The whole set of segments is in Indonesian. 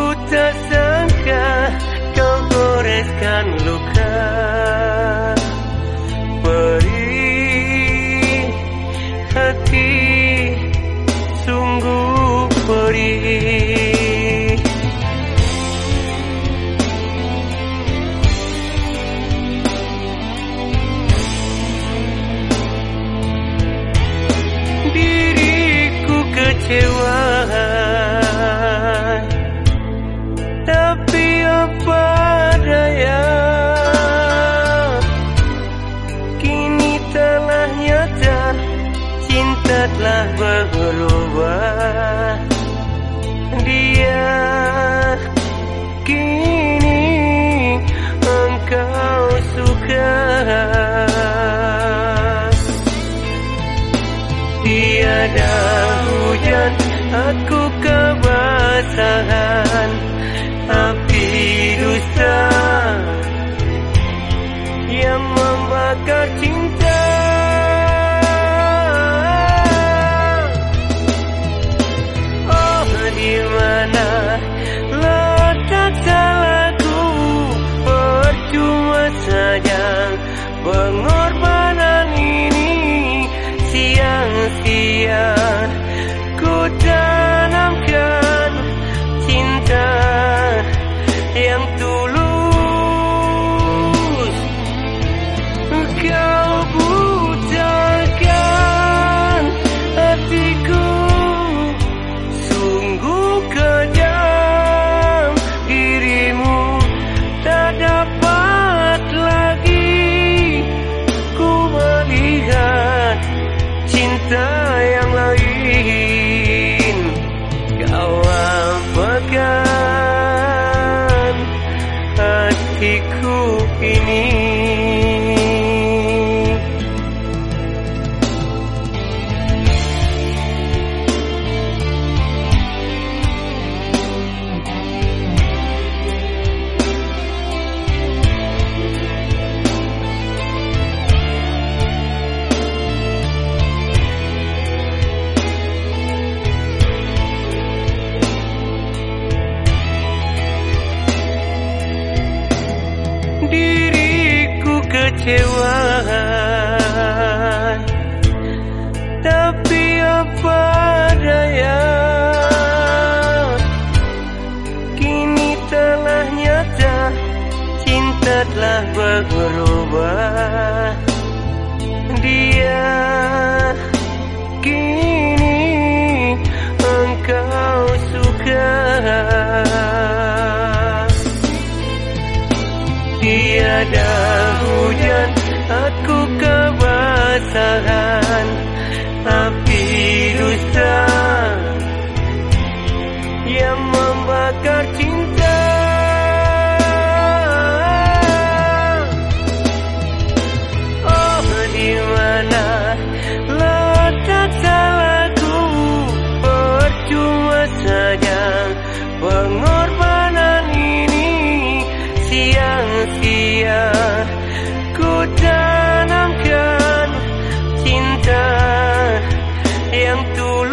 ku tak cinta telah berubah. Dia kini engkau suka. Tiada hujan aku Percuma saja kecewa Tapi apa daya? Kini telah nyata Cinta telah berubah. Dia Kini engkau suka. Tiada kebasahan Api dusta Yang membakar cinta. Oh di mana letak salahku? Percuma saja pengorbanan ini. Sia-sia Ku tanamkan yang tulus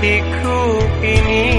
比哭，比你。